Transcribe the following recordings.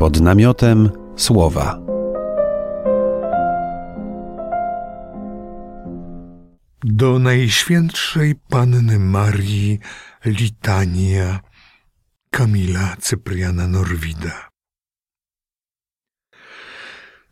pod namiotem słowa. Do Najświętszej Panny Marii litania Kamila Cypriana Norwida.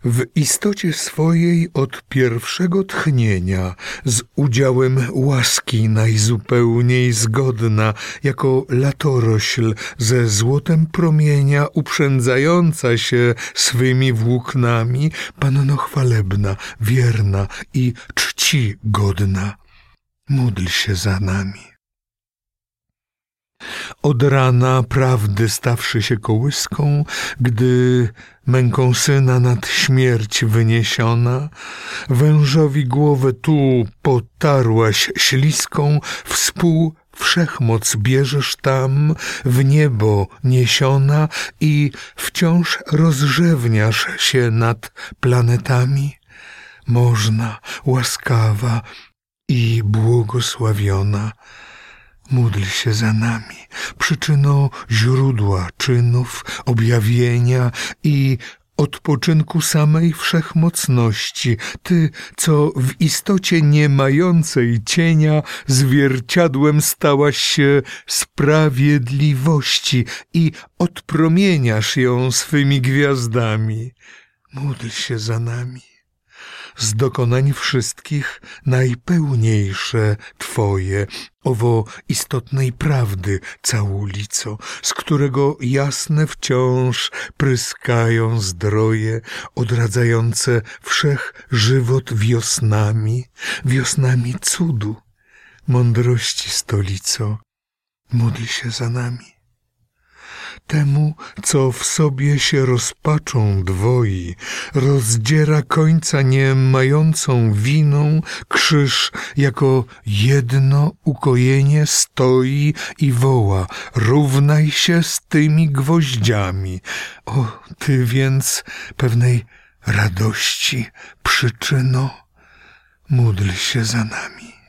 W istocie swojej od pierwszego tchnienia, z udziałem łaski najzupełniej zgodna, jako latorośl ze złotem promienia uprzędzająca się swymi włóknami, panno chwalebna, wierna i czci godna, módl się za nami. Od rana prawdy stawszy się kołyską, gdy męką syna nad śmierć wyniesiona, wężowi głowę tu potarłaś śliską, współ wszechmoc bierzesz tam, w niebo niesiona i wciąż rozrzewniasz się nad planetami. Można, łaskawa i błogosławiona, Módl się za nami, przyczyną źródła czynów, objawienia i odpoczynku samej wszechmocności, Ty, co w istocie nie mającej cienia zwierciadłem stałaś się sprawiedliwości i odpromieniasz ją swymi gwiazdami. Módl się za nami. Z dokonań wszystkich najpełniejsze Twoje, owo istotnej prawdy całulico, z którego jasne wciąż pryskają zdroje, odradzające wszech żywot wiosnami, wiosnami cudu, mądrości stolico. Módl się za nami temu, co w sobie się rozpaczą dwoi, rozdziera końca nie mającą winą, krzyż jako jedno ukojenie stoi i woła, równaj się z tymi gwoździami. O, ty więc pewnej radości przyczyno, módl się za nami.